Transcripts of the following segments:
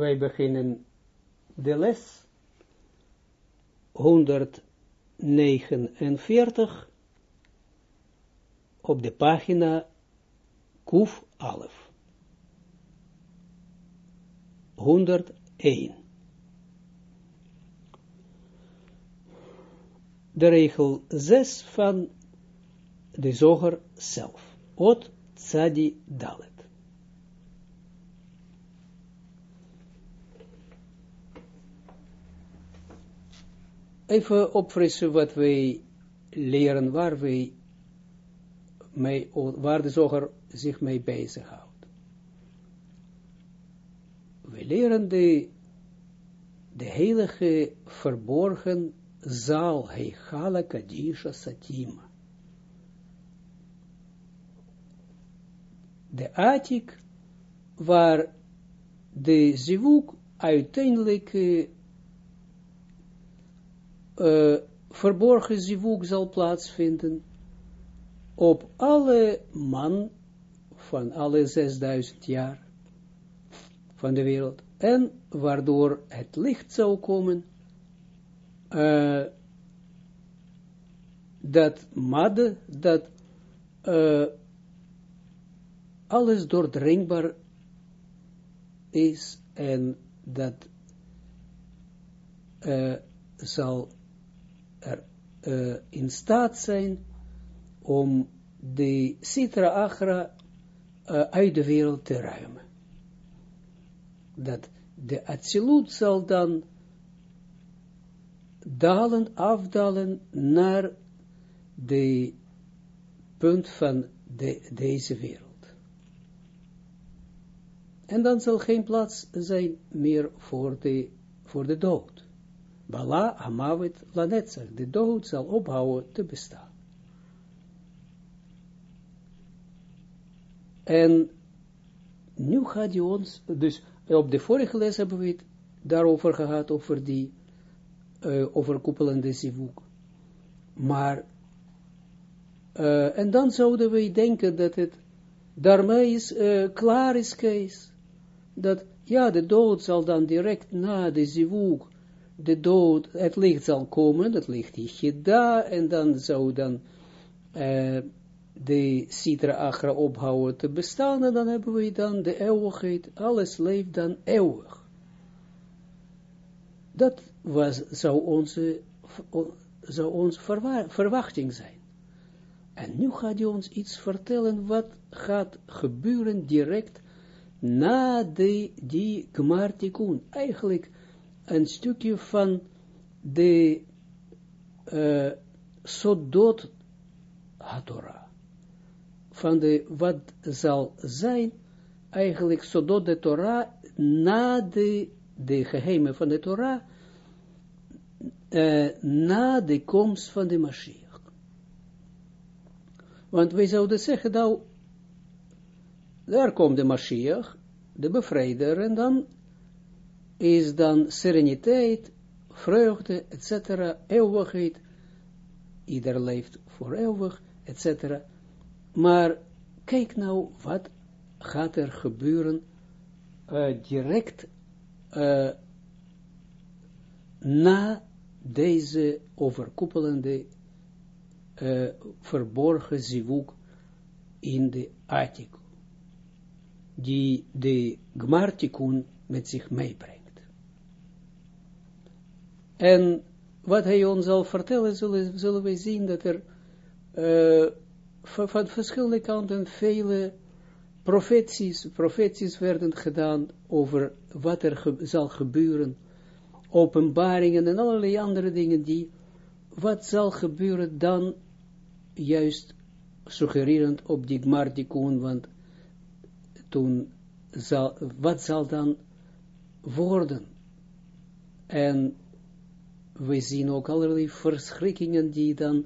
wij beginnen de les 149 op de pagina Kuf Alef. 101. De regel 6 van de zoger zelf. Ot Tzadi Dalet. Even opfrissen wat wij leren, waar wij mee, waar de zoger zich mee bezighoudt. We leren de, de heilige verborgen zaal, Heichala Kadisha Satima. De Atik, waar de zivuk uiteindelijk uh, verborgen zivuk zal plaatsvinden, op alle man van alle 6000 jaar van de wereld, en waardoor het licht zou komen, uh, dat madde, dat uh, alles doordringbaar is en dat zal er in staat zijn om de Sitra Achra uh, uit de wereld te ruimen. Dat de Atsilut zal dan dalen, afdalen naar de punt van de, deze wereld. En dan zal geen plaats zijn meer voor de, voor de dood. Bala Hamavit Lanetzach, de dood zal ophouden te bestaan. En nu gaat hij ons, dus op de vorige les hebben we het daarover gehad, over die uh, overkoepelende zivuk. Maar, en dan zouden we denken dat het daarmee is, klaar is. Dat, ja, de dood zal dan direct na de zivuk, de dood, het licht zal komen, dat licht daar, en dan zou dan, de Sitra Achra ophouden te bestaan, en dan hebben we dan de eeuwigheid, alles leeft dan eeuwig. Dat was, zou onze, zou onze verwachting zijn. En nu gaat hij ons iets vertellen wat gaat gebeuren direct na de, die Gmartikun. Eigenlijk een stukje van de uh, Sodot van de, wat zal zijn, eigenlijk zodat de Torah, na de, de geheimen van de Torah, uh, na de komst van de Mashiach. Want wij zouden zeggen, nou, daar komt de Mashiach, de bevrijder, en dan is dan sereniteit, vreugde, etc., eeuwigheid, ieder leeft voor eeuwig, etc., maar kijk nou, wat gaat er gebeuren uh, direct uh, na deze overkoepelende uh, verborgen zivuk in de Atik, die de Gmartikun met zich meebrengt. En wat hij ons zal vertellen, zullen, we zien dat er uh, van verschillende kanten vele profeties, profeties werden gedaan over wat er zal gebeuren, openbaringen en allerlei andere dingen die, wat zal gebeuren dan, juist suggererend op die Gmardikun, want toen zal, wat zal dan worden? En we zien ook allerlei verschrikkingen die dan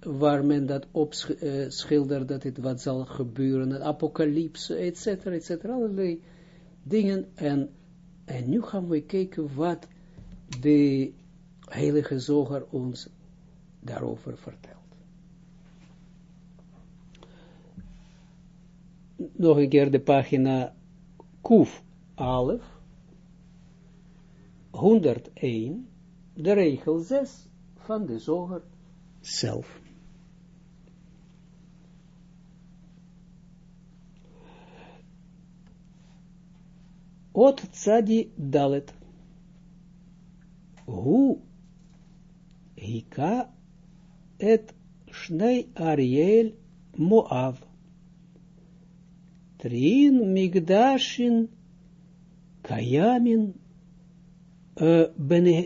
waar men dat op uh, schildert, dat het wat zal gebeuren, een apocalypse, et cetera, et cetera, allerlei dingen. En, en nu gaan we kijken wat de heilige zoger ons daarover vertelt. Nog een keer de pagina Kuf Alef, 101, de regel 6 van de zoger zelf. Ot tzadi dalet. Hu hika et shnei Ariel Moav. Trin migdashin kayamin uh,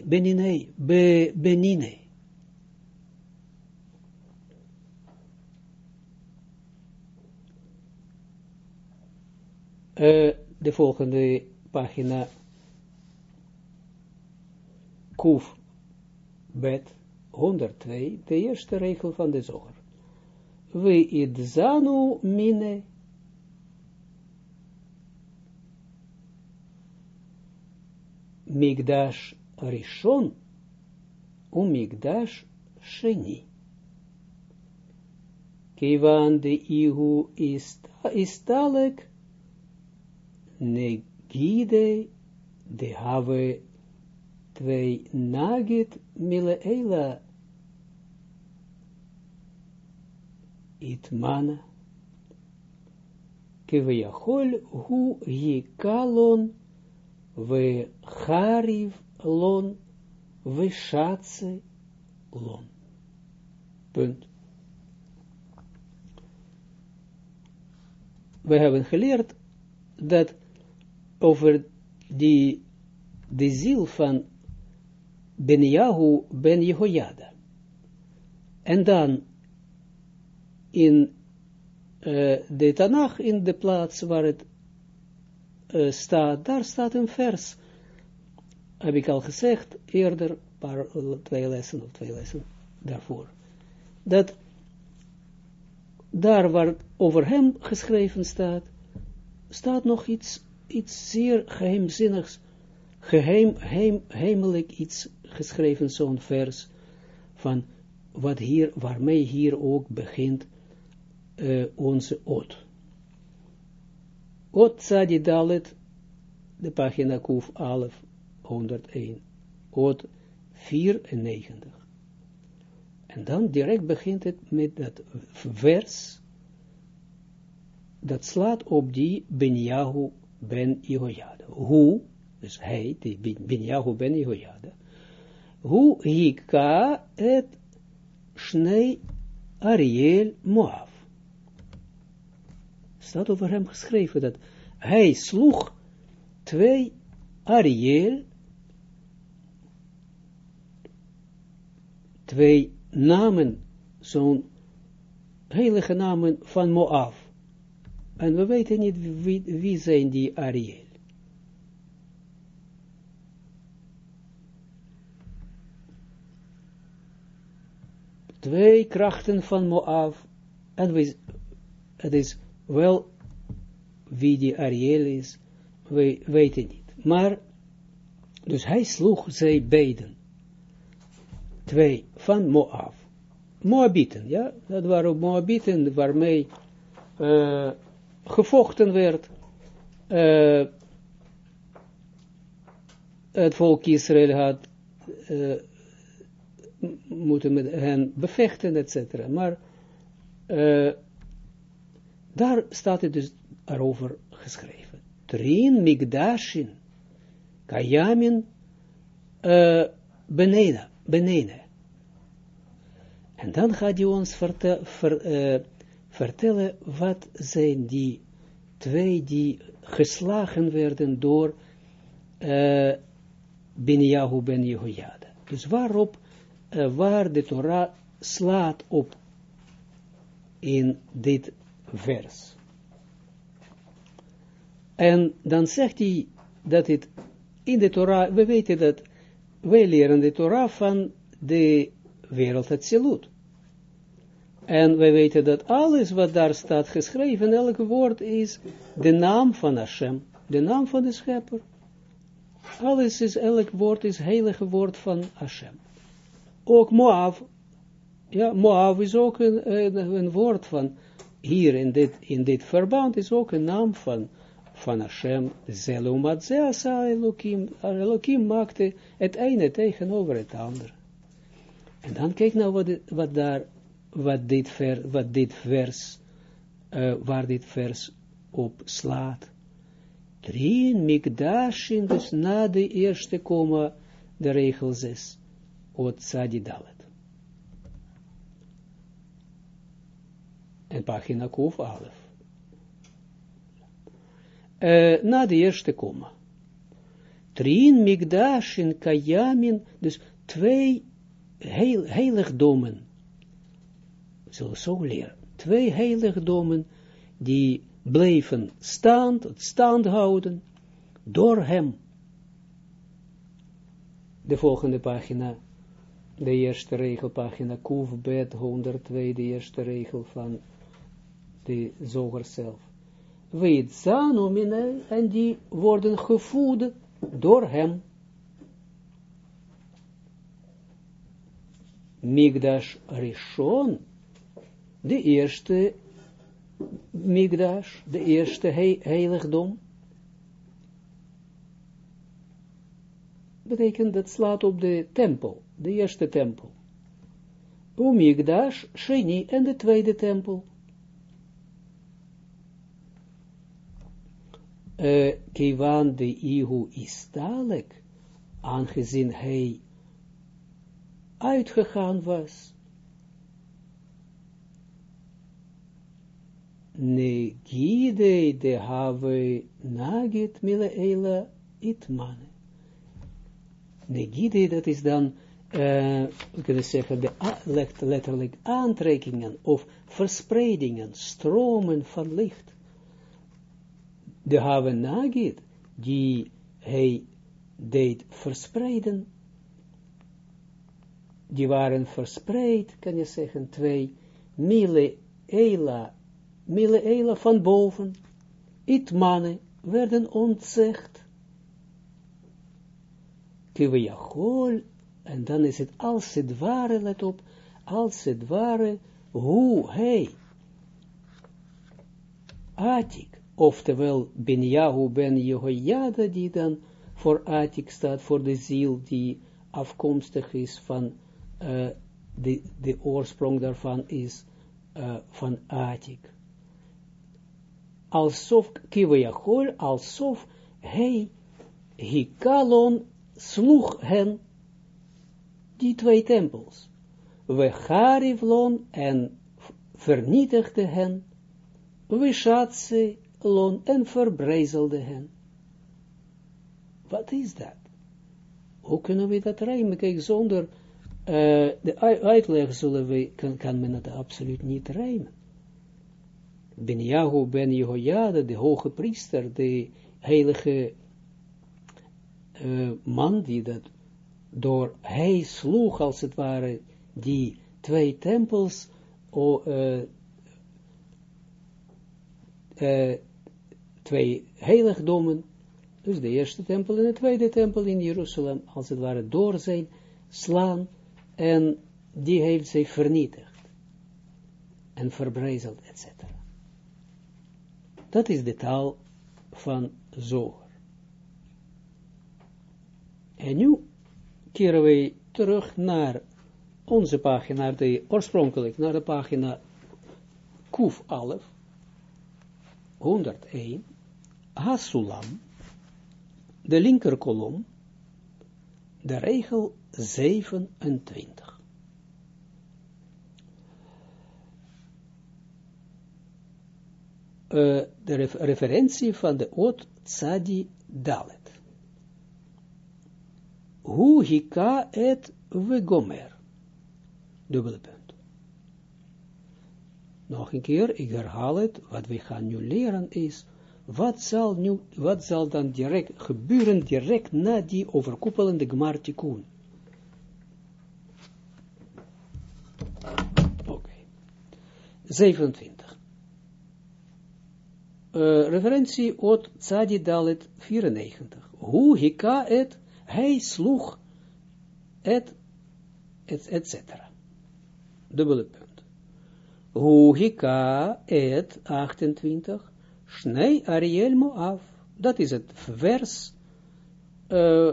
beninei, be, benine. Uh, de volgende pagina Kuf Bet 102, de eerste regel van de zoger. We idzanu mine Migdash Rishon u Migdash Sheni. Kivan de Ihu istalek negide de have twee nagit mileela itmana. Kivayachol hu yikalon we chariv lon, we shatse lon. We hebben geleerd dat over die, de ziel van Benjahu ben Jehoiada. En dan in uh, de Tanach, in de plaats waar het uh, staat, daar staat een vers, heb ik al gezegd, eerder, paar, twee lessen of twee lessen daarvoor, dat daar waar over hem geschreven staat, staat nog iets, iets zeer geheimzinnigs, geheim, heim, iets geschreven, zo'n vers, van wat hier, waarmee hier ook begint uh, onze oot. Ot Tzadi Dalet, de pagina Kuf Alef 101, Ot 94. En dan direct begint het met dat vers, dat slaat op die Benjahu ben Jehoiada. Hoe, dus hij, die Benjahu ben Jehoiada, hoe hika et shnei Ariel Moab staat over hem geschreven dat hij sloeg twee Ariel, twee namen, zo'n heilige namen van Moab. En we weten niet wie, zijn die Ariel. Twee krachten van Moab. En het is wel, wie die Ariel is, we weten niet. Maar, dus hij sloeg zij beiden. Twee, van Moab. Moabieten, ja, dat waren Moabieten waarmee uh, gevochten werd. Uh, het volk Israël had uh, moeten met hen bevechten, etc. Maar daar staat het dus erover geschreven. Trin migdashin, kayamin, uh, beneden, beneden. En dan gaat hij ons uh, vertellen wat zijn die twee die geslagen werden door uh, Benjahu ben Jehoiada. Dus waarop, waar de Torah slaat op in dit vers. En dan zegt hij dat het in de Torah, we weten dat, wij leren de Torah van de wereld het. En wij weten dat alles wat daar staat geschreven, elk woord is de naam van Hashem, de naam van de schepper. Alles is, elk woord is heilige woord van Hashem. Ook Moab, ja, Moab is ook een woord van hier in dit, in dit verband is ook een naam van, van Hashem, zelumat ze asa Elohim, Elohim maakte het ene tegenover het andere. En dan kijk nou wat, daar, wat dit, ver, wat dit vers, uh, waar dit vers op slaat. Drien mikdashin, dus na de eerste komma, de regel 6, ot sadidalet. En pagina Kuf 11. Uh, na de eerste komma. Trien migdashin kayamin, dus twee heil, heiligdommen. Zullen zo leren. Twee heiligdommen die bleven stand, stand houden door hem. De volgende pagina, de eerste regel, pagina Kuf Bet 102, de eerste regel van de zoger zelf. Weet zanomine, en die worden gevoed door hem. Migdash Rishon, de eerste Migdash, de eerste he heiligdom, betekent dat slaat op de tempel, de eerste tempel. Migdash, Sheni en de tweede tempel. Uh, Kiwan de Ihu is talek, aangezien hij uitgegaan was. Negide de have nagit mile itmane. Negide, dat is dan, uh, we kunnen zeggen, de letterlijk aantrekkingen of verspreidingen, stromen van licht de haven nagit, die hij deed verspreiden, die waren verspreid, kan je zeggen, twee, mille eila, mille eila van boven, itmanen werden ontzegd, kivijachol, en dan is het als het ware, let op, als het ware, hoe hij, Atik, oftewel Benjahu ben Jehoiada, die dan voor Atik staat, voor de ziel die afkomstig is van, uh, de, de oorsprong daarvan is uh, van Atik. Alsof, Kivayachol, alsof hij, Hikalon, sloeg hen, die twee tempels. We Harivlon en vernietigde hen, we Lon en verbrijzelde hen. Wat is dat? Hoe kunnen we dat rijmen? Kijk, zonder uh, de uitleg zullen we, kan, kan men het absoluut niet rijmen. Ben Yahu ben Jehoiada, de hoge priester, de heilige uh, man die dat door hij sloeg als het ware die twee tempels o, uh, twee heiligdommen, dus de eerste tempel en de tweede tempel in Jeruzalem, als het ware door zijn slaan, en die heeft zich vernietigd, en verbrijzeld, etc. Dat is de taal van Zoger. En nu keren wij terug naar onze pagina, naar de, oorspronkelijk naar de pagina Kuf Alef, 101, Hasulam, de linkerkolom, de regel 27. Uh, de referentie van de Ot Tzadi Dalet. Hu hika et vegomer. Dubbele punt. Nog een keer, ik herhaal het, wat we gaan nu leren is, wat zal, nu, wat zal dan direct gebeuren, direct na die overkoepelende Gmartikun? Oké. Okay. 27. Uh, referentie Ot Tzadi Dalet 94. Hoe hika het, hij sloeg het, et, et cetera. Dubbele punt. Hoe hika et 28. Shnei Ariel Moav. Dat is het vers, uh,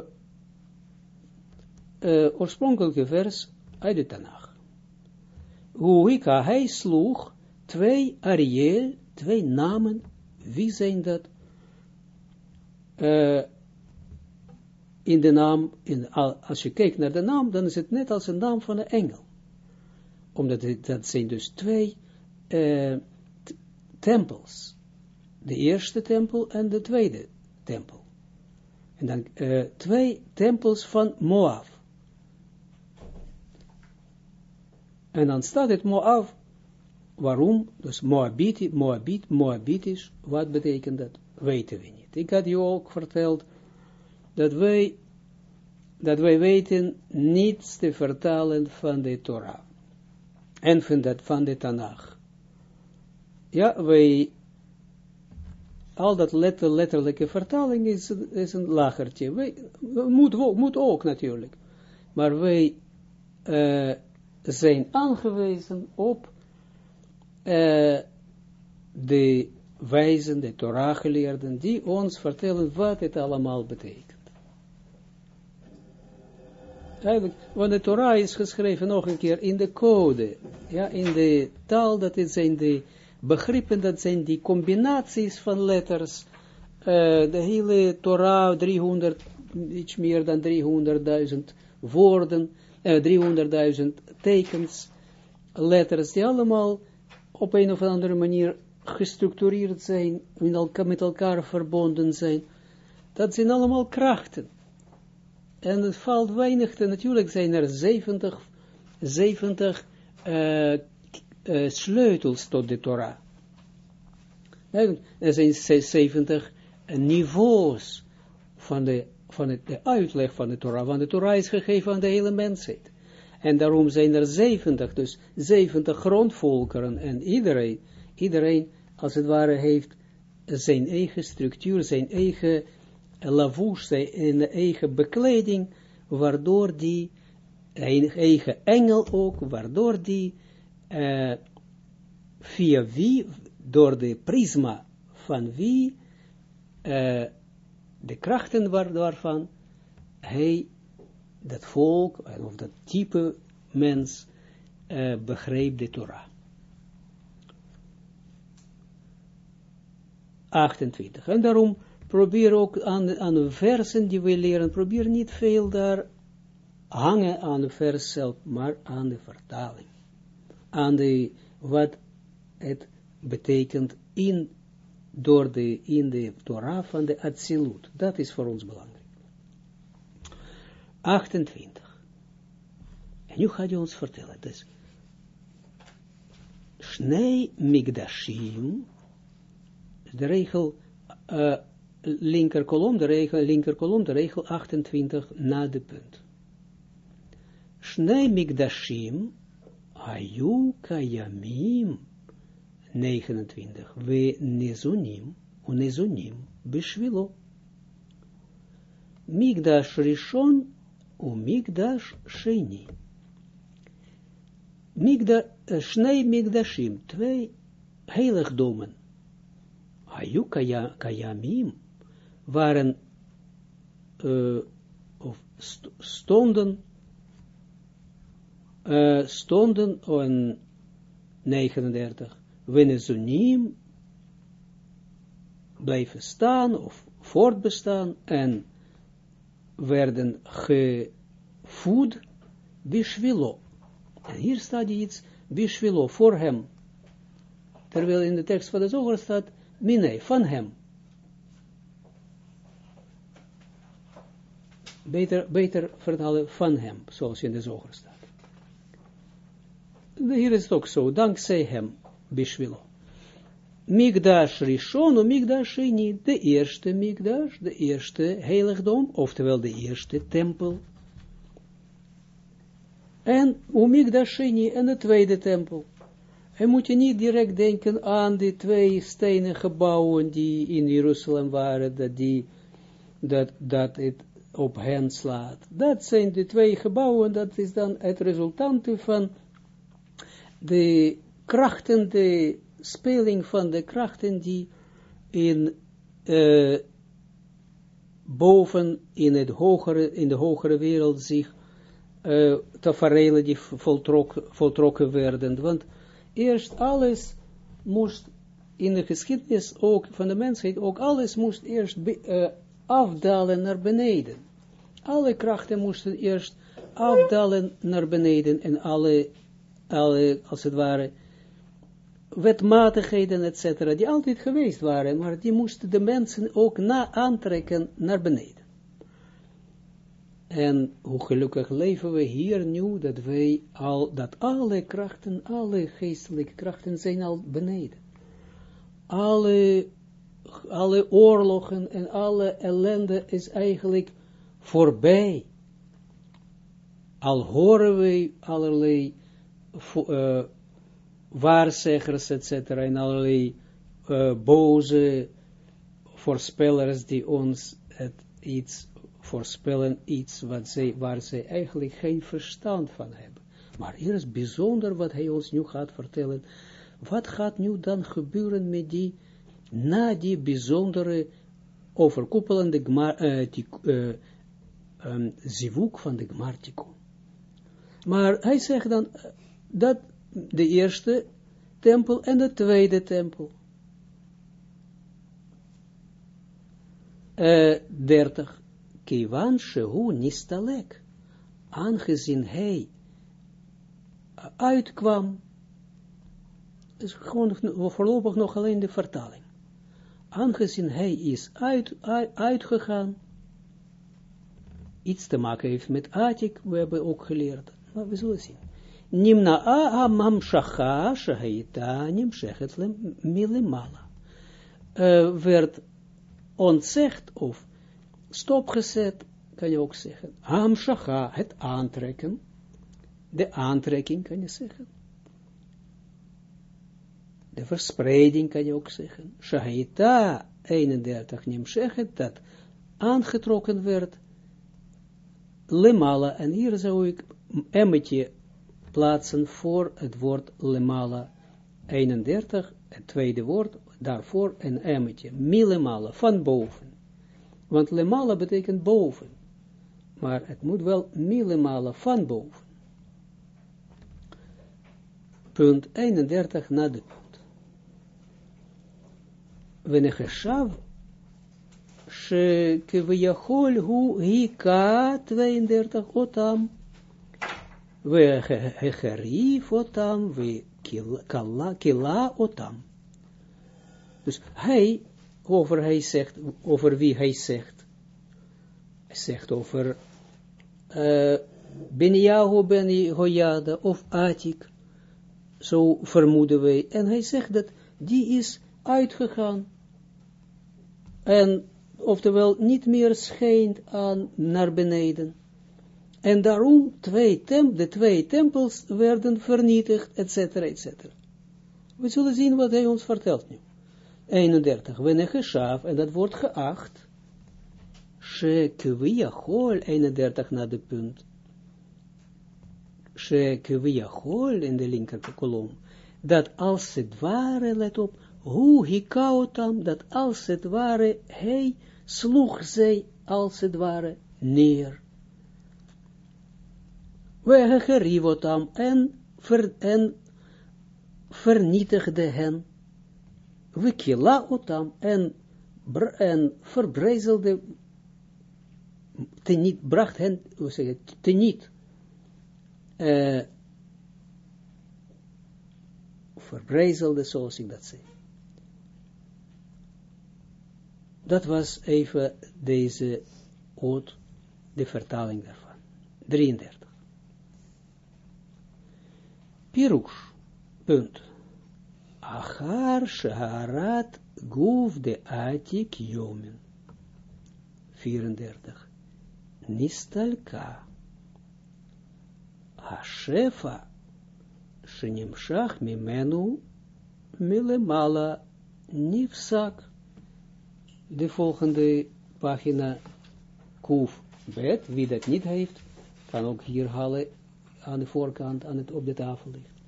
oorspronkelijke vers uit de Tanach. Huika, hij sloeg twee Ariel, twee namen, wie zijn dat? Uh, in de naam, in, als je kijkt naar de naam, dan is het net als een naam van een engel. Omdat het, dat zijn dus twee tempels. De eerste tempel en de tweede tempel. En dan uh, twee tempels van Moab. En dan staat het Moab. Waarom? Dus Moabiti, Moabit, Moabitisch. Wat betekent dat? Weten we niet. Ik had je ook verteld dat wij, dat wij weten niets te vertalen van de Torah. En van, dat, van de Tanach. Ja, wij, al dat letter, letterlijke vertaling is, is een lachertje. Wij, moet, moet ook natuurlijk. Maar wij uh, zijn aangewezen op uh, de wijzen, de Torah geleerden, die ons vertellen wat het allemaal betekent. Eigenlijk, want de Torah is geschreven nog een keer in de code, ja, in de taal, dat het zijn de begrippen, dat zijn die combinaties van letters, uh, de hele Torah, 300, iets meer dan 300.000 woorden, uh, 300.000 tekens, letters, die allemaal op een of andere manier gestructureerd zijn, met elkaar verbonden zijn. Dat zijn allemaal krachten. En het valt weinig, te, natuurlijk zijn er 70, 70 uh, uh, sleutels tot de Torah. Er zijn 70 niveaus van, de, van het, de uitleg van de Torah, want de Torah is gegeven aan de hele mensheid. En daarom zijn er 70, dus 70 grondvolkeren en iedereen, iedereen als het ware heeft zijn eigen structuur, zijn eigen lavouche, zijn eigen bekleding, waardoor die, eigen engel ook, waardoor die uh, via wie, door de prisma van wie, uh, de krachten waar, waarvan hij, dat volk, of dat type mens, uh, begreep de Torah. 28. En daarom probeer ook aan, aan de versen die we leren, probeer niet veel daar hangen aan de vers zelf, maar aan de vertaling. Aan de, wat het betekent in, door de, in de Torah van de Atsilut. Dat is voor ons belangrijk. 28. En nu gaat hij ons vertellen, dus, Shnei Migdashim, de regel, uh, linker kolom, de regel, linker kolom, de regel 28 na de punt. Shnei Migdashim, Ayu Kayamim, 29, we Nezunim, Unezunim, Bishvilo. Migdash Rishon, Migdash Sheni. Migda, Shnei Migdashim, twee heiligdomen. Ayu Kayamim, waren uh, of st stonden uh, stonden en 39 Venezunim blijven staan of voortbestaan en werden gevoed bishvilo. En hier staat iets bishvilo, voor hem. Terwijl in de tekst van de zoger staat minei, van hem. beter, beter vertalen van hem, zoals in de zoger staat. Hier is het ook zo, dankzij hem, Bishvilo. Migdash Rishon, Migdash Sheni, de eerste Migdash, de eerste heiligdom, oftewel de eerste tempel. En Migdash Sheni, en de tweede tempel. En moet je niet direct denken aan die twee stenen gebouwen die in Jeruzalem waren, dat, die, dat, dat het op hen slaat. Dat zijn de twee gebouwen, dat is dan het resultaat van de krachten, de speling van de krachten die in uh, boven in, het hogere, in de hogere wereld zich uh, tafereelen die voltrokken, voltrokken werden. Want eerst alles moest in de geschiedenis ook van de mensheid, ook alles moest eerst uh, afdalen naar beneden. Alle krachten moesten eerst afdalen naar beneden en alle, alle als het ware, wetmatigheden, etc., die altijd geweest waren, maar die moesten de mensen ook na aantrekken naar beneden. En hoe gelukkig leven we hier nu, dat wij al, dat alle krachten, alle geestelijke krachten zijn al beneden. Alle, alle oorlogen en alle ellende is eigenlijk voorbij. Al horen wij allerlei uh, waarzeggers, etc. en allerlei uh, boze voorspellers die ons het iets voorspellen, iets wat zij, waar zij eigenlijk geen verstand van hebben. Maar hier is bijzonder wat hij ons nu gaat vertellen. Wat gaat nu dan gebeuren met die, na die bijzondere overkoepelende uh, um, zivuk van de Gmartikon. Maar hij zegt dan dat de eerste tempel en de tweede tempel. Uh, 30. Kivan shehu nistalek. Aangezien hij uitkwam. is gewoon voorlopig nog alleen de vertaling. Aangezien hij is uit, uit, uitgegaan. Iets te maken heeft met Atik. We hebben ook geleerd. Maar we zullen zien. Nimna'a hamamshacha shahaita nimshechet milimala. Uh, werd ontzegd of stopgezet, kan je ook zeggen. Hamshacha, het aantrekken. De aantrekking kan je zeggen. De verspreiding kan je ook zeggen. Shahaita 31 nimshechet, dat aangetrokken werd. Lemala, en hier zou ik emmetje plaatsen voor het woord lemala. 31, het tweede woord, daarvoor een emmetje. Milemala, van boven. Want lemala betekent boven. Maar het moet wel milemala, van boven. Punt 31 na de punt. Venecheshav שכביכול הוא היכה 32 אותם we hecherief otam, we kila otam. Dus hij, over hij zegt, over wie hij zegt, hij zegt over uh, Benjahu ben of Atik, zo vermoeden wij. En hij zegt dat die is uitgegaan. En oftewel niet meer schijnt aan naar beneden. En daarom twee tem de twee tempels werden vernietigd, etc. etc. We zullen zien wat hij ons vertelt nu. 31. Wenecheshav, en dat wordt geacht. Shekviyachol, 31 naar de punt. Shekviyachol, in de linker kolom. Dat als het ware, let op, hoe hikautam, dat als het ware, hij sloeg zij als het ware neer we en, ver, en vernietigde hen, we kila otam en, en verbrijzelde, niet bracht hen, hoe zeg je, teniet, uh, zoals ik dat zei. Dat was even deze oot, de vertaling daarvan. 33. Pirush. Punt. Achar shaharat guf de atik yomen. 34. Nistalka. Hashefa. Shenimshach mimenu milemala nifsak. De volgende pagina Kuf bet, wie dat niet heeft, kan ook hier halen aan de voorkant aan het, op de tafel ligt.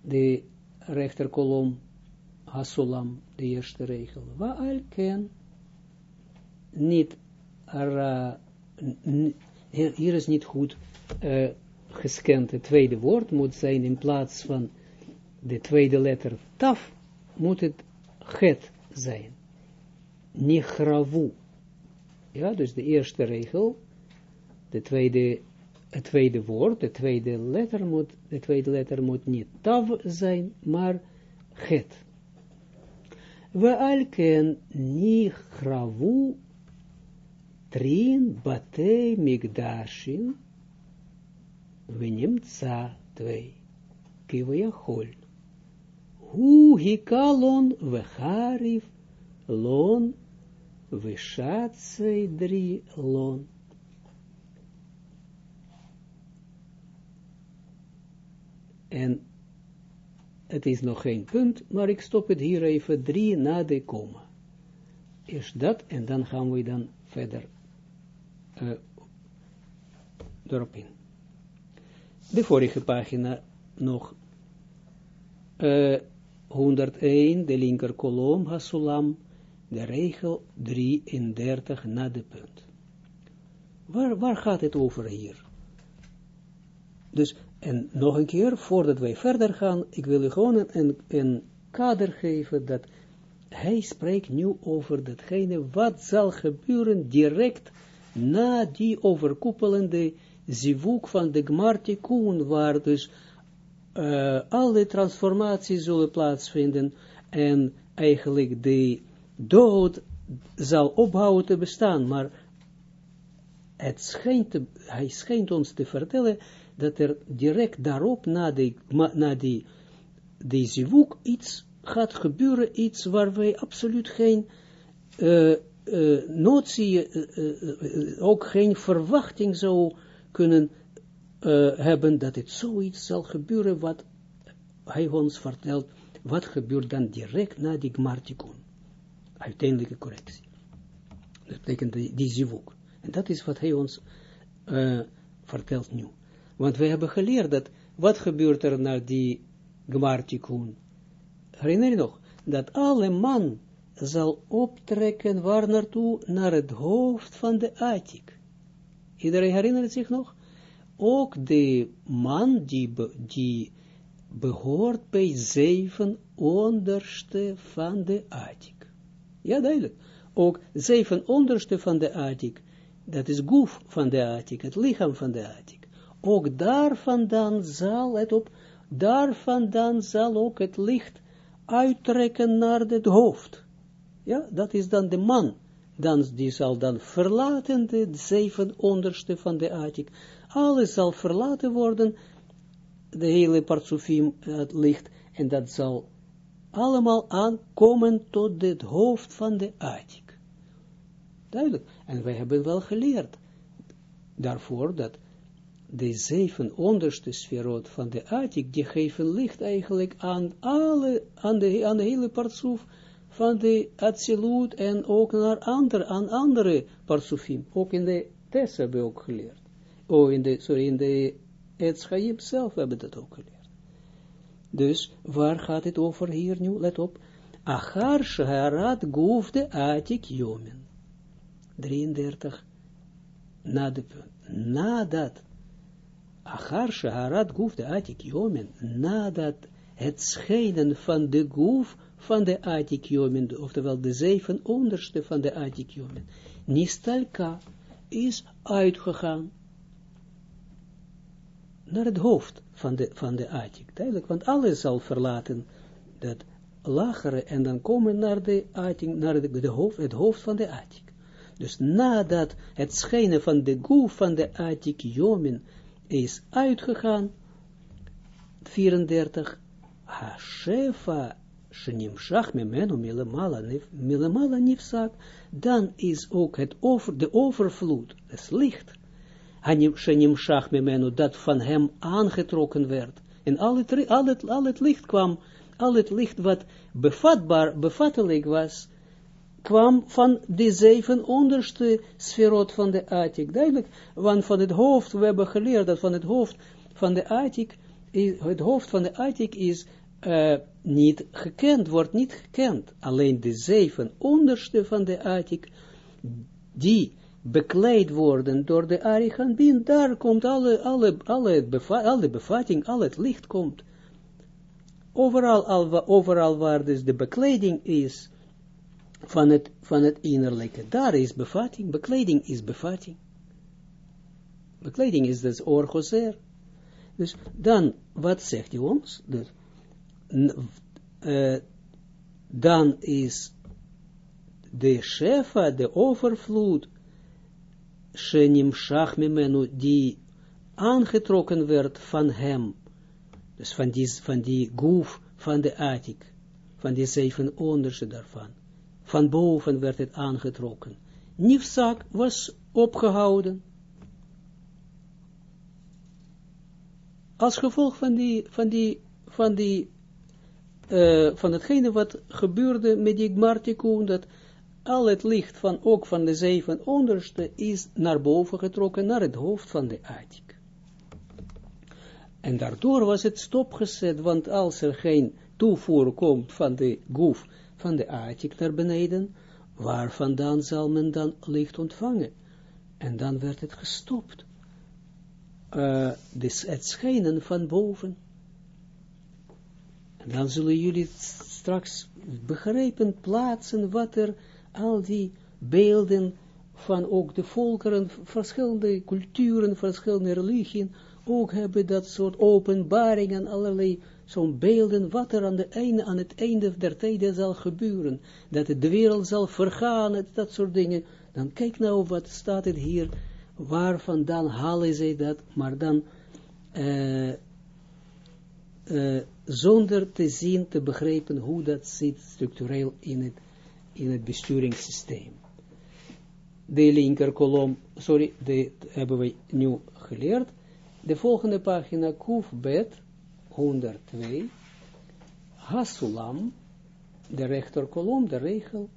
De rechterkolom Hasulam, de eerste regel. Waal ken, niet hier is niet goed uh, gescand, het tweede woord moet zijn in plaats van de tweede letter taf, moet het het zijn. Nichravu. Ja, dus de eerste regel, de tweede, het tweede woord, de tweede letter moet, de tweede letter moet niet tav zijn, maar het. We alken nichravu trin bate migdashin venimtsa twee kivayachol. Hu hikalon vecharif lon vishatsei dri lon. En het is nog geen punt, maar ik stop het hier even drie na de komma. Eerst dat en dan gaan we dan verder uh, erop in de vorige pagina nog uh, 101, de linker kolom, Hasulam, de regel 33 na de punt. Waar, waar gaat het over hier? Dus, en nog een keer, voordat wij verder gaan, ik wil u gewoon een, een kader geven dat hij spreekt nu over datgene wat zal gebeuren direct na die overkoepelende zivuk van de Gmartikun, waar dus uh, alle transformaties zullen plaatsvinden en eigenlijk de dood zal ophouden te bestaan, maar het schijnt hij schijnt ons te vertellen dat er direct daarop, na, na die, zivuk, iets gaat gebeuren, iets waar wij absoluut geen uh, uh, notie, uh, ook geen verwachting zou kunnen hebben dat het zoiets zal gebeuren wat hij ons vertelt, wat gebeurt dan direct na die gmartikun, uiteindelijke correctie. Dat betekent die, die. En dat is wat hij ons vertelt nu. Want wij hebben geleerd dat, wat gebeurt er na die gmartikun? Herinner je nog, dat alle man zal optrekken waar naartoe, naar het hoofd van de Atik. Iedereen herinnert zich nog? Ook de man die behoort bij zeven onderste van de Atik. Ja, duidelijk. Ook zeven onderste van de Atik, dat is goef van de Atik, het lichaam van de Atik. Ook daar vandaan zal het op, daar vandaan zal ook het licht uittrekken naar het hoofd. Ja, dat is dan de man dan, die zal dan verlaten de zeven onderste van de Atik. Alles zal verlaten worden, de hele partsofim, het licht, en dat zal allemaal aankomen tot het hoofd van de Atik. Duidelijk. En wij hebben wel geleerd daarvoor dat de zeven onderste sferot van de Atik, die geven licht eigenlijk aan alle, aan de, aan de hele partsoef, van de Atsilut en ook naar andere, aan andere parsufim. Ook in de Tess hebben we ook geleerd. Oh, in de, sorry, in de Etschaïm zelf hebben we dat ook geleerd. Dus, waar gaat het over hier nu? Let op. Achar shaharat guf de atik jomen. 33. Na de punt. Nadat. Achar shaharat guf de atik jomen. Nadat het schijnen van de guf van de Atikjomen, oftewel de zeven onderste van de Atikjomen. Nistalka is uitgegaan naar het hoofd van de, van de Atik. Duidelijk, want alles zal verlaten dat lagere en dan komen naar de Atik, naar de, de hoofd, het hoofd van de Atik. Dus nadat het schijnen van de goe van de Atik Jomen is uitgegaan, 34, Hashefa Shenimshach memenu milemala nifsak, dan is ook het over, de overvloed, het licht, Shenimshach memenu, dat van hem aangetrokken werd. En al het, al het, licht kwam, al het licht wat bevatbaar, bevattelijk was, kwam van de zeven onderste sferot van de Atik. Duidelijk, want van het hoofd, we hebben geleerd dat van het hoofd van de Atik, het hoofd van de Atik is uh, niet gekend, wordt niet gekend. Alleen de zeven onderste van de Atik, die bekleed worden door de Arichanbin, daar komt alle, alle, alle, beva alle bevatting, al het licht komt. Overal, al, overal waar dus de bekleding is van het, van het innerlijke, daar is bevatting, bekleding is bevatting. Bekleding is dus orgozer. Dus dan, wat zegt hij ons? Dus, uh, dan is de shefa, de overvloed, shenim shach mimenu, die aangetrokken werd van hem, dus van die, van die goef van de attic, van die zeven onderste daarvan. Van boven werd het aangetrokken. Nifzak was opgehouden. Als gevolg van die, van die, van die, uh, van hetgene wat gebeurde met die Gmartikun, dat al het licht van, ook van de zeven onderste, is naar boven getrokken, naar het hoofd van de Atik. En daardoor was het stopgezet, want als er geen toevoer komt van de goef, van de Atik naar beneden, waar vandaan zal men dan licht ontvangen? En dan werd het gestopt. Uh, het schijnen van boven. En dan zullen jullie straks begrijpen, plaatsen, wat er al die beelden van ook de volkeren, verschillende culturen, verschillende religieën, ook hebben dat soort openbaringen, allerlei zo'n beelden, wat er aan, de einde, aan het einde der tijden zal gebeuren, dat de wereld zal vergaan, dat soort dingen, dan kijk nou wat staat het hier, waar vandaan halen zij dat, maar dan uh, zonder te zien, te begrijpen hoe dat zit structureel in het, in het besturingssysteem. De linker kolom, sorry, de hebben we nu geleerd. De volgende pagina, Kuf Bet, 102, Hasulam, de rechterkolom, de regel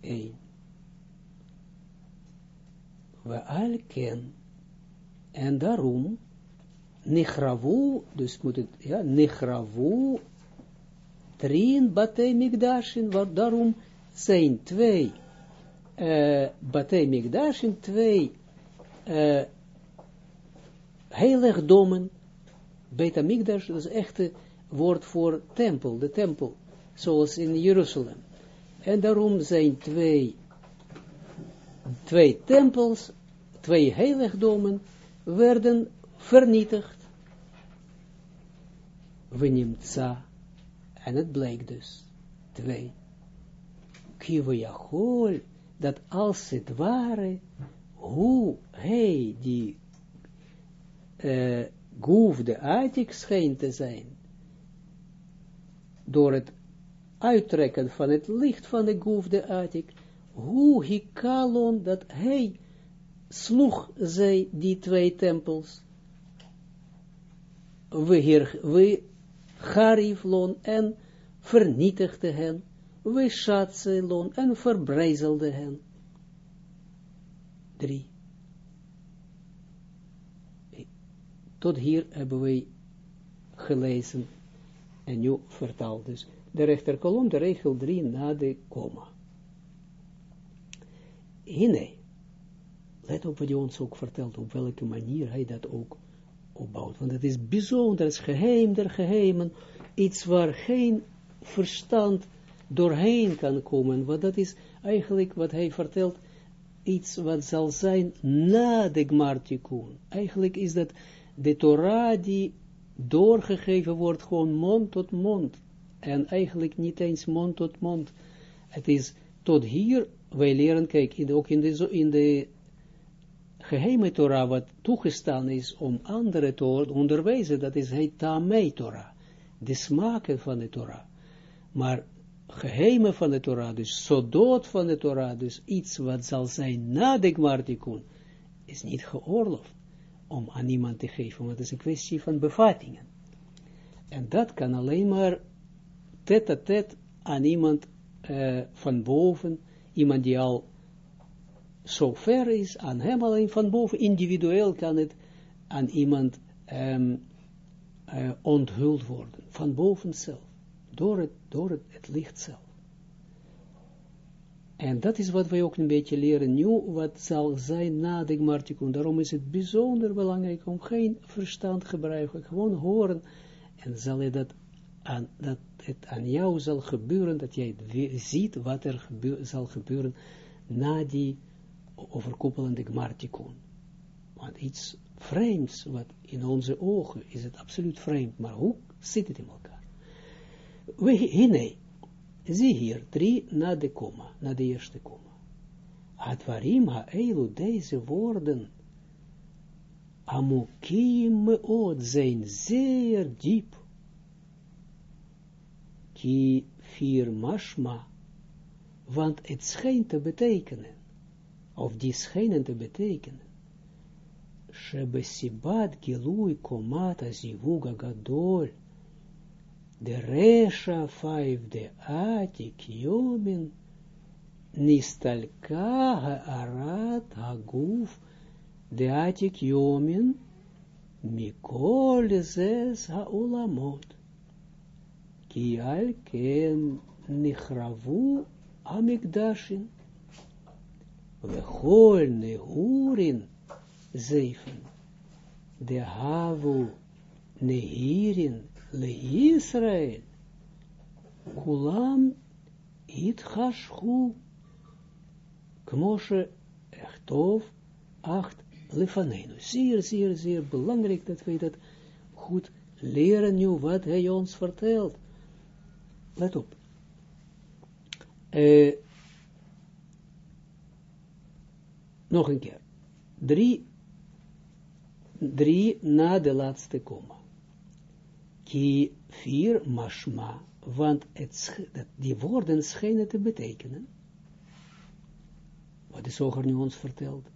1. We alken, en daarom, nichravu, dus moet het, ja, nichravu, trien batei migdashin, wat daarom zijn twee uh, batei migdashin, twee uh, heiligdommen, Beta Migdash, dat is echt een woord voor tempel, de tempel, zoals in Jeruzalem. En daarom zijn twee, twee tempels, twee heiligdommen, werden vernietigd. We nimtza, en het blijkt dus, twee. Kivayachol, dat als het ware, hoe hij die uh, de atik schijnt te zijn, door het uittrekken van het licht van de goef de atik, hoe hikalon dat hij sloeg zij die twee tempels, we, we gariflon en vernietigde hen, we schatzelon en verbrijzelde hen. Drie. Tot hier hebben wij gelezen en nu vertaald. Dus de rechterkolom, de regel 3 na de komma. Hine, let op wat hij ons ook vertelt, op welke manier hij dat ook opbouwt. Want het is bijzonder, het is geheim der geheimen, iets waar geen verstand doorheen kan komen. Want dat is eigenlijk wat hij vertelt, iets wat zal zijn na de Gmartikun. Eigenlijk is dat de Torah die doorgegeven wordt gewoon mond tot mond. En eigenlijk niet eens mond tot mond. Het is tot hier, wij leren, kijk, ook in de, in de geheime Torah, wat toegestaan is om anderen te onderwijzen, dat is het Tamei Torah. De smaken van de Torah. Maar geheime van de Torah, dus dood van de Torah, dus iets wat zal zijn na de Gmartikun, is niet geoorloofd om aan iemand te geven, want het is een kwestie van bevattingen. En dat kan alleen maar tet-a-tet aan iemand uh, van boven, iemand die al zo ver is, aan hem alleen van boven, individueel kan het aan iemand um, onthuld worden, van boven zelf, door het, door het, het licht zelf. En dat is wat wij ook een beetje leren nu, wat zal zijn na de Gmartikun. Daarom is het bijzonder belangrijk om geen verstand te gebruiken, gewoon horen. En zal je dat, aan, dat het aan jou zal gebeuren, dat jij ziet wat er zal gebeuren na die overkoepelende Gmartikun. Want iets vreemds, wat in onze ogen is het absoluut vreemd, maar hoe zit het in elkaar? We, nee, zie hier, drie na de komma, na de eerste komma. Advarim ha'elu, deze woorden, amukim meod zijn zeer diep. Ki vier mashma, want het schijnt te betekenen, of die schijnen te betekenen, Shebesibat gilui komat azivuga gadol, de resha vijf de atik yomin, nistalka haarat haguf, de atik yomin, mikol zes haolamot. Ki al ken nichravu amigdashin, nehurin, zeven. De havu nehirin le Israël. Kulam itchashu. Kmoshe echtov acht lefanenu. Zeer, zeer, zeer belangrijk dat wij dat goed leren nu wat hij ons vertelt. Let op. Nog een keer. Drie drie na de laatste komma. Ki vier mashma, want het, die woorden schijnen te betekenen. Wat de zoger nu ons vertelt.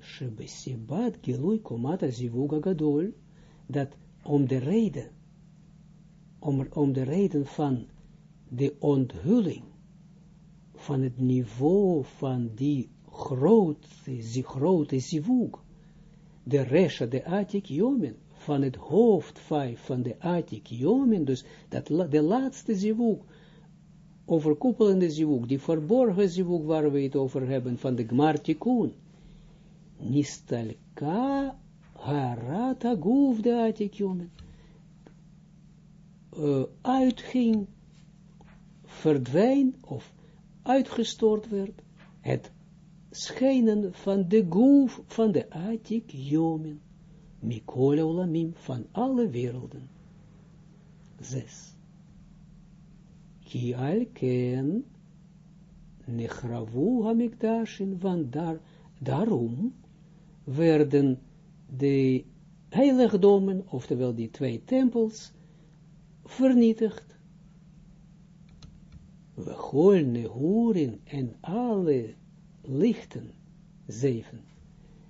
Shebesibat gilui komata zivuga gadol, dat om de reden, om, om de reden van de onthulling, van het niveau van die grote, grote zivug, de resha, de atik jomen, van het hoofd vijf van de atik jomen, dus dat, de laatste zivuk, overkoepelende zivuk, die verborgen zivuk waar we het over hebben, van de gmartikun, nistalka harata guf de atik jomen, uh, uitging, verdwijn of uitgestort werd, het schijnen van de goef van de Atik Jomen, Mikole Olamim, van alle werelden. Zes. Ki al ken, nechravu hamikdashin, daar, daarom werden de heiligdomen, oftewel die twee tempels, vernietigd. We gooien nehurin en alle lichten, zeven.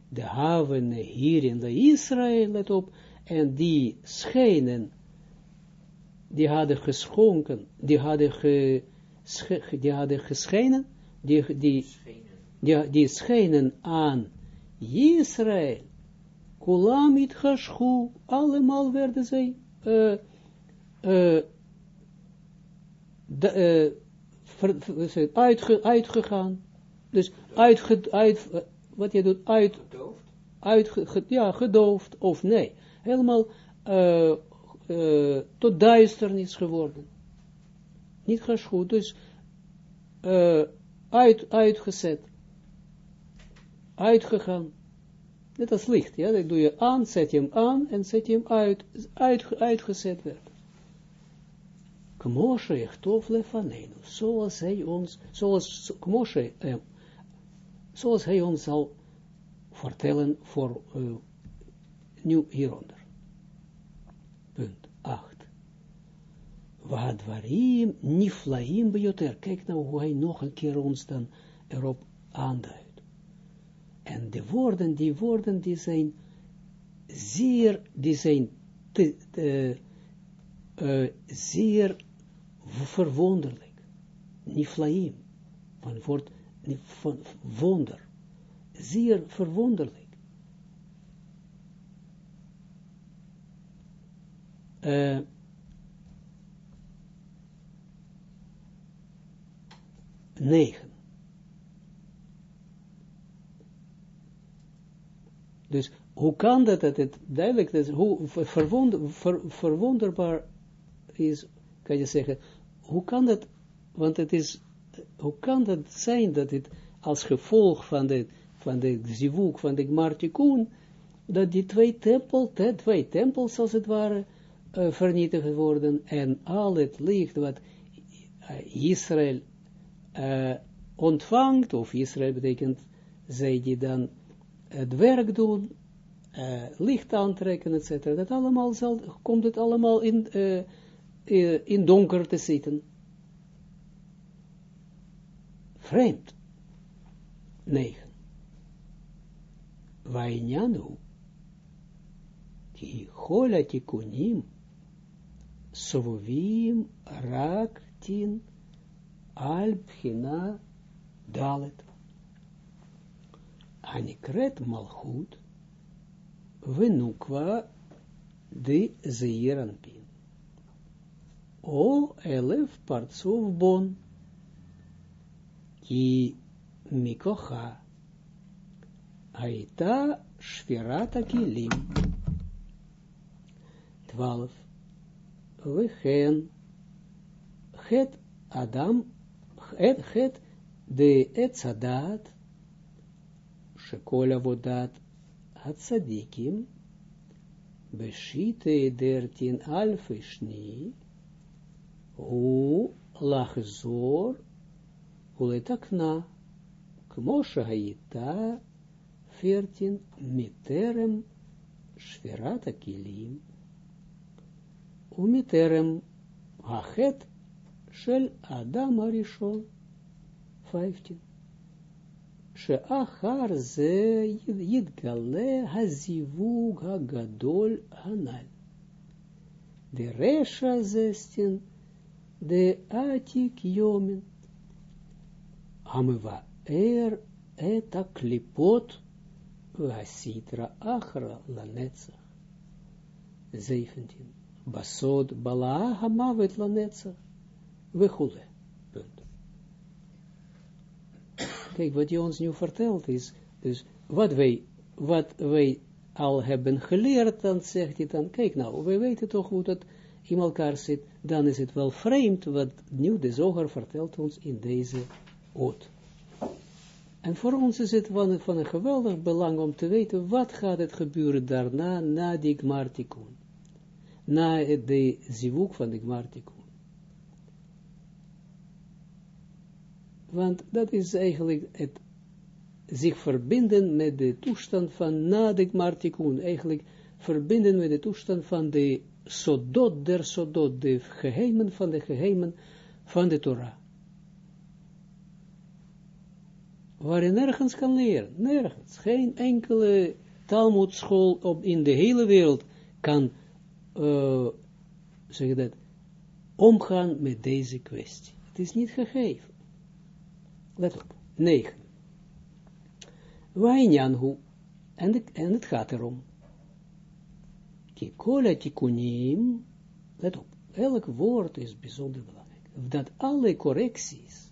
De haven hier in de Israël, let op, en die schijnen, die hadden geschonken, die hadden, ge, die hadden geschenen, die, die, die, die schijnen aan Israël, kulamit haschu, allemaal werden zij, uh, uh, de, uh, uitge, uitgegaan, dus uit, uit wat je doet, uit, uit ja, gedoofd of nee, helemaal uh, uh, tot duisternis geworden. Niet geschoed, dus uh, uit, uitgezet, uitgegaan. Net als licht, ja, dat doe je aan, zet je hem aan en zet je hem uit, uit uitgezet werd. Kmoshe echtof lefanenu, zoals hij ons, zoals Kmoshe, eh, zoals hij ons zal vertellen voor uh, hieronder. Punt 8. Wadvarim niflaim bejoter. Kijk nou hoe hij nog een keer ons dan erop aanduidt. En de woorden, die woorden, die zijn zeer, die zijn uh, zeer verwonderlijk. Niflaim, van het woord wonder. Zeer verwonderlijk. uh, negen. Dus hoe kan dat dat het duidelijk is, hoe verwonder, ver, verwonderbaar is, kan je zeggen, hoe kan dat, want het is, hoe kan dat zijn dat het als gevolg van de, van de zivuk, van de Gmartikun, dat die twee tempels, de twee tempels als het ware, uh, vernietigd worden en al het licht wat uh, Israël uh, ontvangt, of Israël betekent zij die dan het werk doen, uh, licht aantrekken, etc. Dat allemaal zal, komt het allemaal in, in donker te zitten. Vreemd. 9. Vainjanu, ki hola tikunim, sovim rak tin al bchina dalet. Anikret malchut, venukwa de zeiranpin. O elef partsuf bon, ki mikocha, aita shvirata kilim. Twaalf. Wechen, het Adam, het, het de etzadat, shekol avodat Hatzadikim, Beshite dertien alfe shni, Hu lachzor, Uletakna, Kmosha hayita, Veertien miterem, Shverata kilim, Umiterem, Hachet, Shel Adam Arishon, 15. שאחר זה יתגלה הזיווג הגדול הנ"ל. דרשע זסטין דעתיק Ameva er eta klipot vasitra achra lanetzach. 17. Basod balaha hamavet lanetzach. Wechule. Punt. Kijk, wat hij ons nu vertelt is, dus wat wij, wat wij al hebben geleerd, dan zegt hij dan, kijk nou, wij weten toch hoe dat in elkaar zit, dan is het wel vreemd wat nu de zoger vertelt ons in deze en voor ons is het van, van een geweldig belang om te weten, wat gaat het gebeuren daarna, na die Gmartikun. Na de zivuk van de Gmartikun. Want dat is eigenlijk het zich verbinden met de toestand van na de Martikun. Eigenlijk verbinden met de toestand van de Sodot der Sodot, de geheimen van de geheimen van de Torah. Waar je nergens kan leren, nergens. Geen enkele Talmudschool op, in de hele wereld kan, uh, zeg dat, omgaan met deze kwestie. Het is niet gegeven. Let op. 9. Wainyanhu. En, en het gaat erom. Kikola tikunim. Let op. Elk woord is bijzonder belangrijk. Dat alle correcties.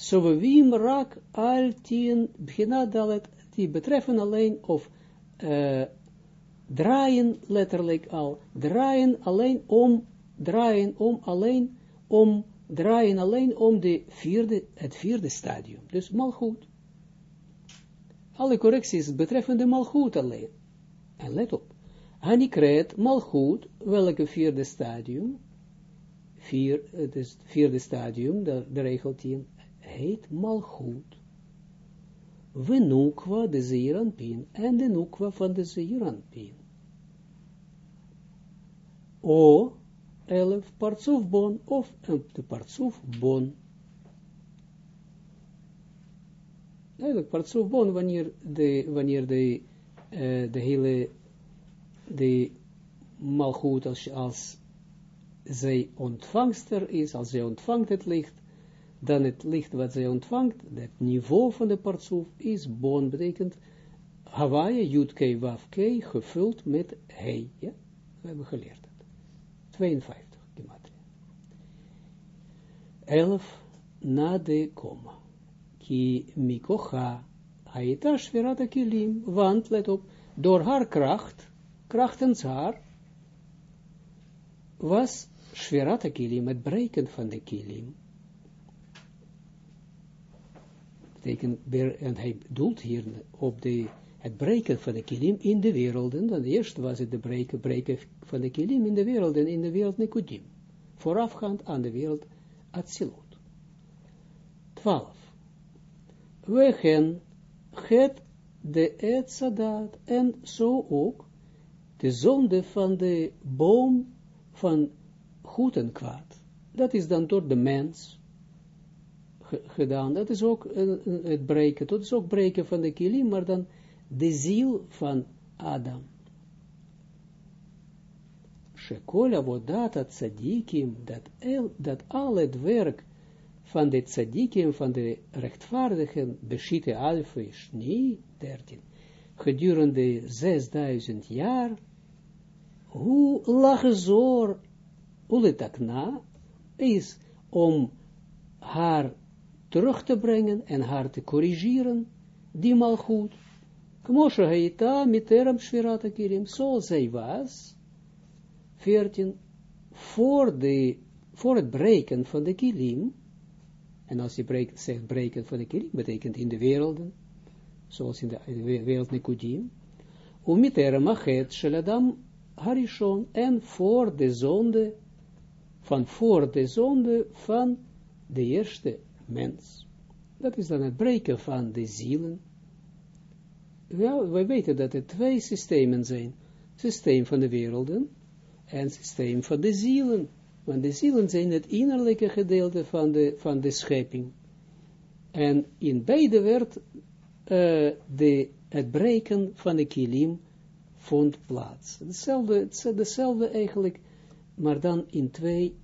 Sovavim rak al tien. Begina Die betreffen alleen of uh, draaien letterlijk al. Draaien alleen om. Draaien om alleen om draaien alleen om de vierde, het vierde stadium. Dus malgoed. Alle correcties betreffen de malgoed alleen. En let op. Hanikret malgoed, welke vierde stadium, vier, het is het vierde stadium, de, de regel 10, heet malgoed. We nukwa de zeeranpin en de nukwa van de zeeranpin. O, 11 partsuf bon of de partsuf bon. Eigenlijk partsuf bon wanneer de, wanneer de, uh, de hele, de malgoed als, als zij ontvangster is, als zij ontvangt het licht, dan het licht wat zij ontvangt, het niveau van de partsuf is bon, betekent Hawaii, Jut K, Waf K, gevuld met. Ja, we hebben geleerd. 52, gematria. 11, na de komma. Ki mikocha, haita shvirata kilim, want, let op, door haar kracht, krachtens haar, was shvirata kilim, het breken van de kilim, en hij doelt hier op de, het breken van de kilim in de werelden, dan eerst was het de breken, breken van de kilim in de werelden, in de wereld Nekudim, voorafgaand aan de wereld Atsilut. 12. We gaan het de etzadat en zo ook de zonde van de boom van goed en kwaad. Dat is dan door de mens gedaan. Dat is ook het breken, dat is ook breken van de kilim, maar dan de ziel van Adam. Shekol avodat tzadikim, dat, al het werk van de tzadikim, van de rechtvaardigen, beschieten alfa is niet, 13, gedurende 6000 jaar, hoe lachezor, uletakna, is om haar terug te brengen en haar te corrigeren, die mal goed. Kmoshe heita miteram shvirata kirim, zo zij was, 14, voor, de, voor het breken van de kilim, en als je breekt, zegt breken van de kilim, betekent in de werelden, zoals in de, in de wereld Nikudim, umiteram achet sheladam harishon, en voor de zonde, van voor de zonde van de eerste mens. Dat is dan het breken van de zielen. Ja, wij weten dat er twee systemen zijn. Systeem van de werelden en systeem van de zielen. Want de zielen zijn het innerlijke gedeelte van de, van de schepping. En in beide werd uh, de, het breken van de kilim vond plaats. Hetzelfde, hetzelfde eigenlijk, maar dan in, twee,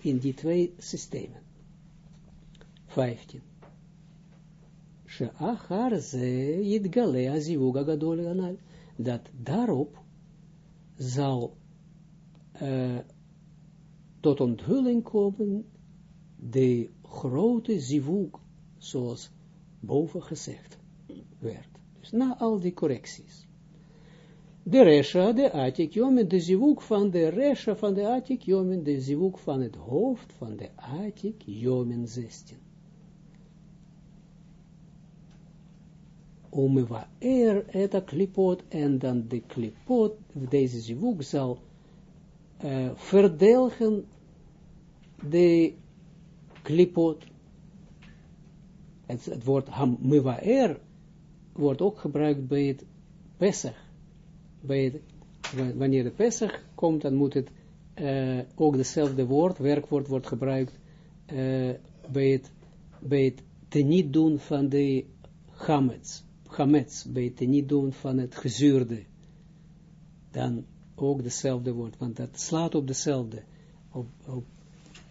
in die twee systemen. 15. Sheachar ze yitgale azivug agadol anal. Dat daarop zal tot onthulling komen de grote zivug, zoals boven gezegd werd. Dus na al die correcties. De resha, de atik, jomen, de zivug van de resha van de atik, jomen, de zivug van het hoofd van de atik, jomen 16. Omewa er eta klipot, en dan de klipot, deze zivug zal uh, verdelgen de klipot. Het, woord er wordt ook gebruikt bij het Pesach. Bij wanneer de Pesach komt, dan moet het ook dezelfde woord, werkwoord wordt gebruikt uh, bij het, bij het te niet doen van de chametz het niet doen van het gezuurde, dan ook dezelfde woord, want dat slaat op dezelfde. Op,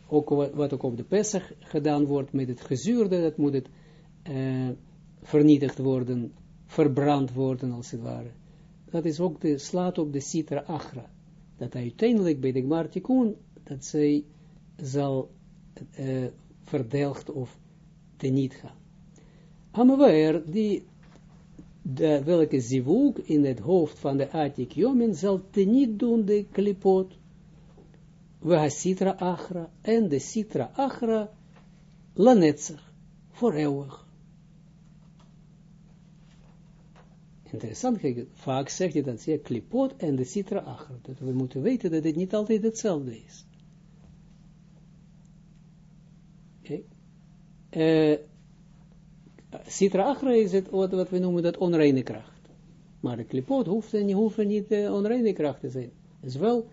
ook wat, ook op de Pesach gedaan wordt met het gezuurde, dat moet het uh, vernietigd worden, verbrand worden als het ware. Dat is ook de slaat op de Sitra Achra. Dat uiteindelijk bij de Gmartikun, dat zij zal uh, verdelgd of teniet gaan. Amawer, die de, welke zivug in het hoofd van de Atik Jomen zal niet doen de klipot, we sitra achra, en de sitra achra, lanetzig, voor eeuwig. Interessant, kijk, vaak zeg je dat ze klipot en de sitra achra, dat we moeten weten dat het niet altijd hetzelfde is. Okay. Uh, Sitra Achra is het wat, we noemen dat onreine kracht. Maar de klipot hoeft, hoeft niet uh, onreine kracht te zijn. Het is wel,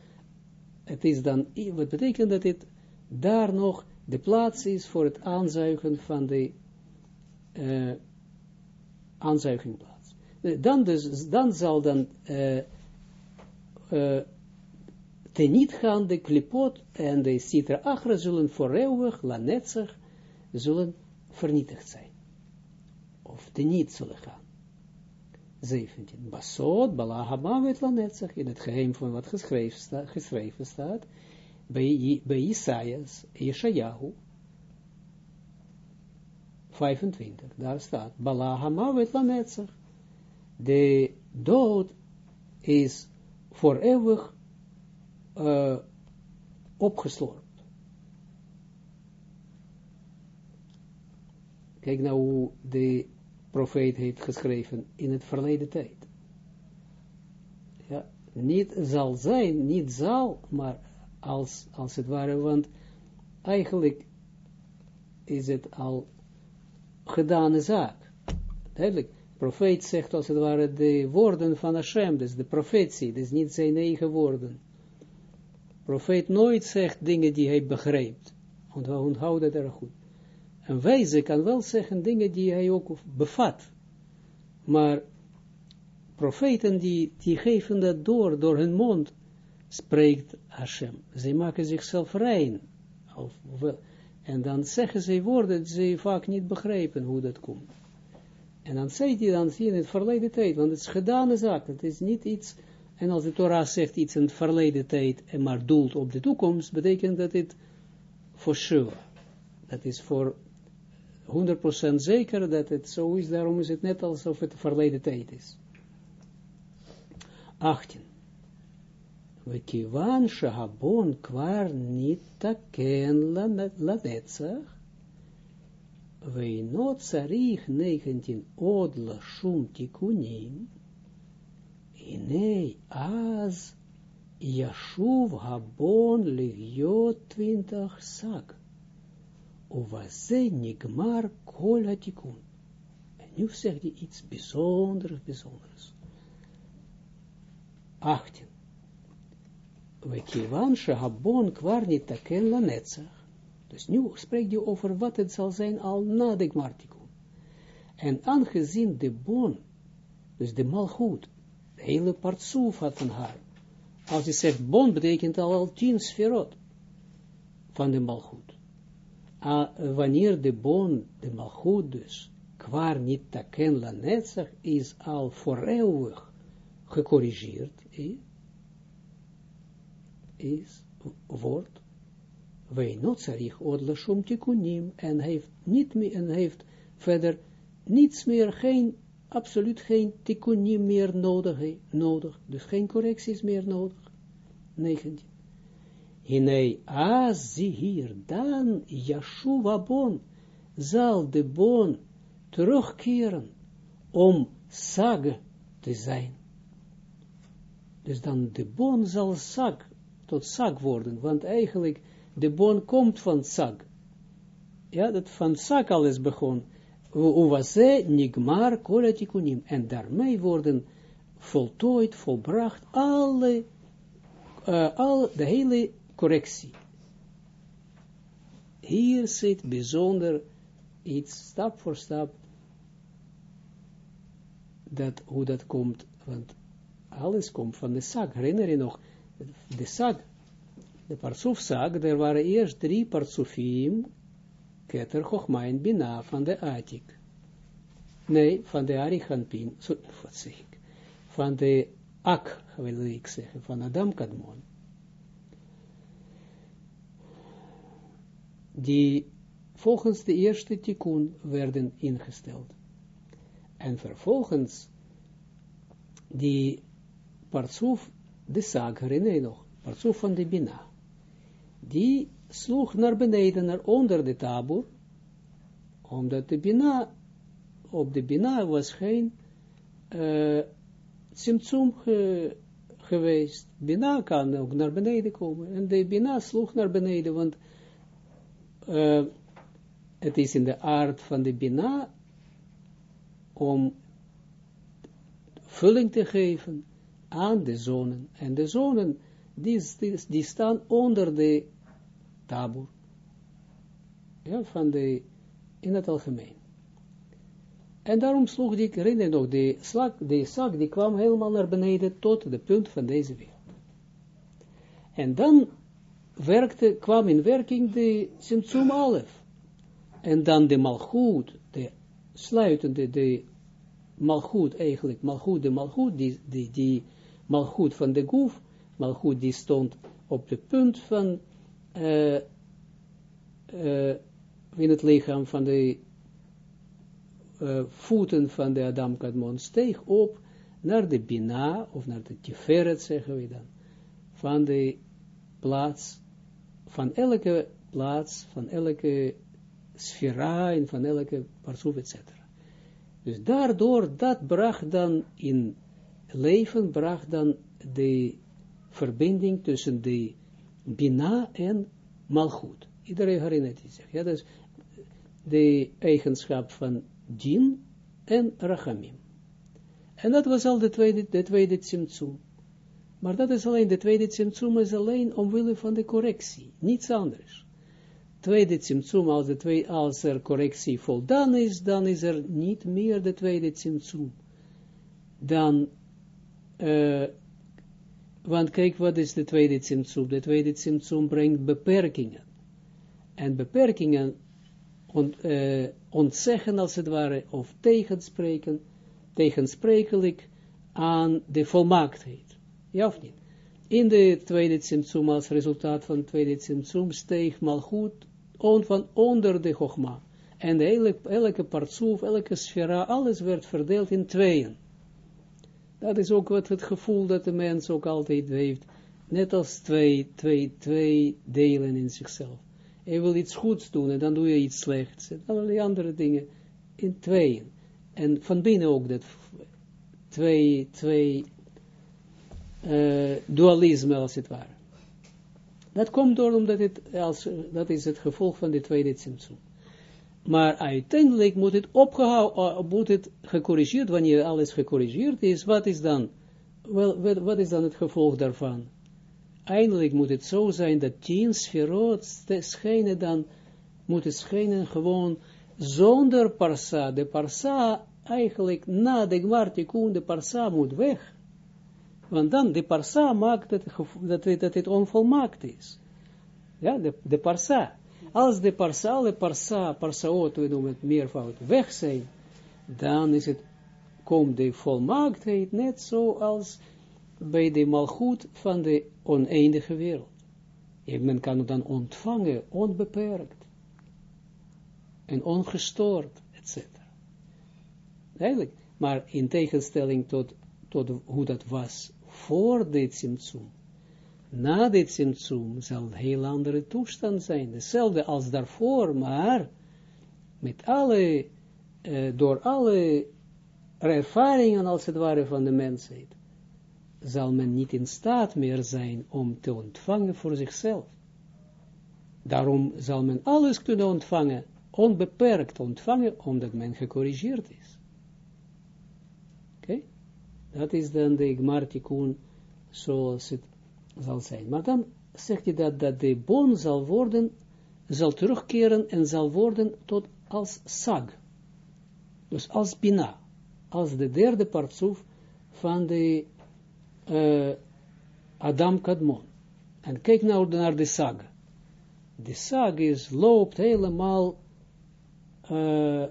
het is dan, wat betekent dat het daar nog de plaats is voor het aanzuigen van de uh. Dan, dus, dan zal dan uh, uh, teniet gaan de klipot en de Sitra Achra zullen voor eeuwig, lanetzig, zullen vernietigd zijn of te niet zullen gaan. 17. Basod, Balahamavet Lanetzach, in het geheim van wat geschreven, sta, geschreven staat, bij, bij Isaias, Yeshayahu, 25, daar staat, Bala Hamavet Lanetzach, de dood is voor eeuwig uh. Kijk nou de profeet heeft geschreven in het verleden tijd. Ja, niet zal zijn, niet zal, maar als, als het ware, want eigenlijk is het al gedane zaak. Duidelijk, de profeet zegt als het ware de woorden van Hashem, dus de profetie, dus niet zijn eigen woorden. De profeet nooit zegt dingen die hij begrijpt. Onthoud dat er goed. Een wijze kan wel zeggen dingen die hij ook bevat. Maar profeten die, die geven dat door, door hun mond, spreekt Hashem. Zij maken zichzelf rein. Of, en dan zeggen ze woorden die ze vaak niet begrijpen hoe dat komt. En dan zei hij dan in het verleden tijd, want het is gedane zaak, het is niet iets, en als de Torah zegt iets in het verleden tijd, en maar doelt op de toekomst, betekent dat het voor sure. Dat is voor 100% zeker dat het zo is, daarom is het net alsof het verleden tijd is. 18. We kiwan shahabon kwar niet taken lanetzach, we not sarich 19 od la shum tikunim, inei az yashuv habon legiot 20 sag. Uwaze nigmar kol hatikun. En nu zegt hij iets bijzonders, bijzonders. 18. We kivan shehabon kwar niet taken lanetzach. Dus nu spreekt hij over wat het zal zijn al na de gmartikun. En aangezien de bon, dus de malgoed, de hele partsoef had van haar. Als hij zegt bon, betekent al al tien sferot van de malgoed wanneer de bon, de malchut dus, kwaar niet taken la netzach, is al voor eeuwig gecorrigeerd, is, wordt, wij notzarich od la shum tikunim, en heeft niet meer, en heeft verder niets meer, geen, absoluut geen tikunim meer nodig, nodig, dus geen correcties meer nodig. 19. Hinei, zie hier, dan Yashuva bon, zal de bon terugkeren om sag te zijn. Dus dan de bon zal sag, tot sag worden, want eigenlijk de bon komt van sag. Ja, dat van sag alles begon. Uwase nigmar kolatikunim. En daarmee worden voltooid, volbracht alle, uh, al, de hele correctie. Hier zit bijzonder iets, stap voor stap, dat, hoe dat komt, want alles komt van de zak. Herinner je nog, de zak, de parsoefzak, er waren eerst drie parsoefim, Keter, Chochma en van de Atik. Nee, van de Arichanpin, wat zeg ik, van de Ak, wil ik zeggen, van Adam Kadmon. Die volgens de eerste tikkun werden ingesteld. En vervolgens die partsoef, de zaak, herinner je nog, partsoef van de Bina, die sloeg naar beneden, naar onder de tabur, omdat de Bina, op de Bina was geen uh, symptoom geweest. Bina kan ook naar beneden komen. En de Bina sloeg naar beneden, want uh, het is in de aard van de Bina om vulling te geven aan de zonen. En de zonen, die, die, staan onder de. Ja, van de, in het algemeen. En daarom sloeg die, herinner nog, de slag, de zak, die kwam helemaal naar beneden tot de punt van deze wereld. En dan werkte, kwam in werking de Simtsum Alef. En dan de Malchut, de sluitende, de Malchut eigenlijk, Malchut, de Malchut, die, die, die Malchut van de Goef, Malchut die stond op de punt van uh, in het lichaam van de uh, voeten van de Adam Kadmon steeg op naar de Bina, of naar de Tiferet, zeggen we dan, van de plaats, van elke plaats, van elke sfera en van elke parsoef, etc. Dus daardoor, dat bracht dan in leven, bracht dan de verbinding tussen de Bina en Malchut. Iedereen herinnert zich. Ja, dus de eigenschap van Din en Rachamim. En dat was al de tweede, de tweede Tsimtsum. Maar dat is alleen, de tweede Tsimtsum is alleen omwille van de correctie, niets anders. Tweede Tsimtsum, als, de twee, als er correctie voldaan is, dan is er niet meer de tweede Tsimtsum. Dan, uh, want kijk, wat is de tweede Tsimtsum? De tweede Tsimtsum brengt beperkingen. En beperkingen uh, ontzeggen als het ware, of tegenspreken, tegensprekelijk aan de volmaaktheid. Ja of niet? In de tweede Tsimtsum, als resultaat van de tweede Tsimtsum, steeg Malchut on, van onder de Chogma. En hele, elke partsoef, elke sfera, alles werd verdeeld in tweeën. Dat is ook wat het gevoel dat de mens ook altijd heeft. Net als twee, twee, twee delen in zichzelf. Je wil iets goeds doen en dan doe je iets slechts. En allerlei andere dingen in tweeën. En van binnen ook dat twee, twee uh, dualisme als het ware. Dat komt door omdat het, als, dat is het gevolg van de tweede Tsimtsum. Maar uiteindelijk moet het opgehouden, uh, moet het gecorrigeerd, wanneer alles gecorrigeerd is, wat is dan, wel, wat, is dan het gevolg daarvan? Eindelijk moet het zo zijn dat tien sferot schijnen dan, moet het schijnen gewoon zonder parsa. De parsa eigenlijk na de gmartikun, de parsa moet weg. Want dan de parsa maakt dat, het, dat het onvolmaakt is. Ja, de, de parsa. Als de parsa, alle parsa, parsaot, we noemen het meervoud, weg zijn, dan is het, komt de volmaaktheid net zoals bij de malgoed van de oneindige wereld. En men kan het dan ontvangen, onbeperkt, en ongestoord, etc. Eigenlijk, maar in tegenstelling tot, tot hoe dat was voor dit Tsimtsum. Na dit Tsimtsum zal een heel andere toestand zijn. Hetzelfde als daarvoor, maar met alle, uh, door alle ervaringen als het ware van de mensheid, zal men niet in staat meer zijn om te ontvangen voor zichzelf. Daarom zal men alles kunnen ontvangen, onbeperkt ontvangen, omdat men gecorrigeerd is. Dat is dan de Gmartikun zoals het zal zijn. Maar dan zegt hij dat, dat de boom zal worden, zal terugkeren en zal worden tot als sag. Dus als bina. Als de derde partsoef van de uh, Adam Kadmon. En kijk nou naar de sag. De sag is, loopt helemaal uh,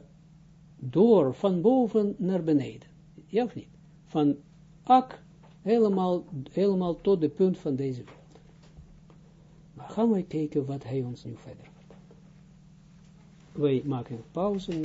door van boven naar beneden. Ja of niet? Van Ak helemaal, helemaal tot de punt van deze wereld. Maar gaan we kijken wat hij ons nu verder vertelt. Wij maken pauze.